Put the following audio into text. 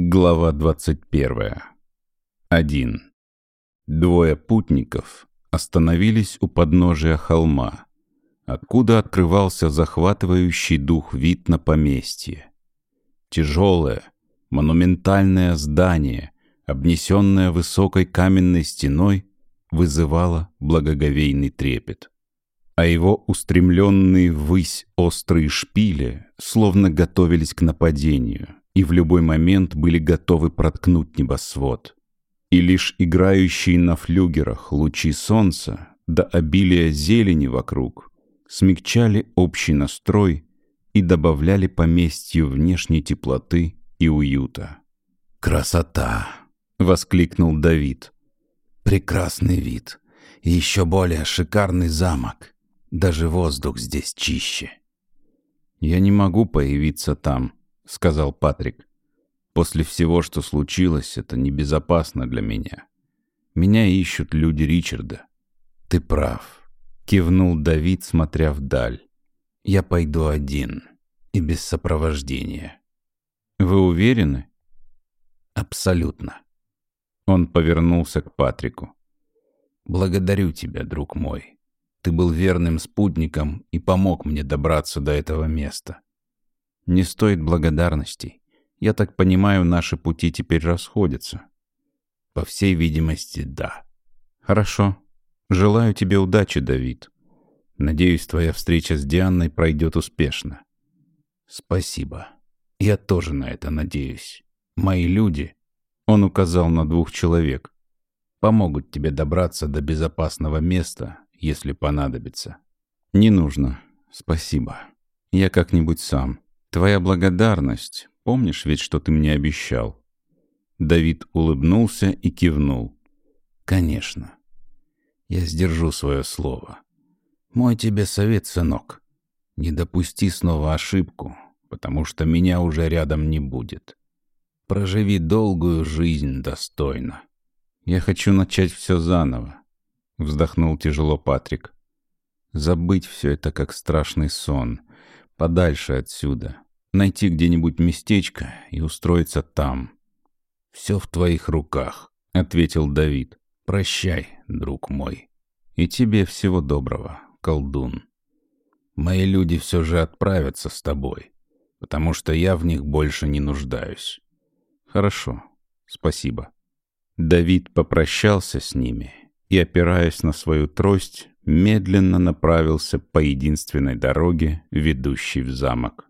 Глава 21. 1. Двое путников остановились у подножия холма, откуда открывался захватывающий дух вид на поместье. Тяжелое, монументальное здание, обнесенное высокой каменной стеной, вызывало благоговейный трепет. А его устремленные ввысь острые шпили словно готовились к нападению — и в любой момент были готовы проткнуть небосвод. И лишь играющие на флюгерах лучи солнца до обилия зелени вокруг смягчали общий настрой и добавляли поместью внешней теплоты и уюта. «Красота!» — воскликнул Давид. «Прекрасный вид. И еще более шикарный замок. Даже воздух здесь чище». «Я не могу появиться там», — сказал Патрик. «После всего, что случилось, это небезопасно для меня. Меня ищут люди Ричарда». «Ты прав», — кивнул Давид, смотря вдаль. «Я пойду один и без сопровождения». «Вы уверены?» «Абсолютно». Он повернулся к Патрику. «Благодарю тебя, друг мой. Ты был верным спутником и помог мне добраться до этого места. Не стоит благодарностей. Я так понимаю, наши пути теперь расходятся. По всей видимости, да. Хорошо. Желаю тебе удачи, Давид. Надеюсь, твоя встреча с Дианной пройдет успешно. Спасибо. Я тоже на это надеюсь. Мои люди, он указал на двух человек, помогут тебе добраться до безопасного места, если понадобится. Не нужно. Спасибо. Я как-нибудь сам. Твоя благодарность. Помнишь ведь, что ты мне обещал?» Давид улыбнулся и кивнул. «Конечно. Я сдержу свое слово. Мой тебе совет, сынок. Не допусти снова ошибку, потому что меня уже рядом не будет. Проживи долгую жизнь достойно». «Я хочу начать все заново», — вздохнул тяжело Патрик. «Забыть все это как страшный сон» подальше отсюда, найти где-нибудь местечко и устроиться там. «Все в твоих руках», — ответил Давид. «Прощай, друг мой». «И тебе всего доброго, колдун». «Мои люди все же отправятся с тобой, потому что я в них больше не нуждаюсь». «Хорошо, спасибо». Давид попрощался с ними и, опираясь на свою трость, медленно направился по единственной дороге, ведущей в замок.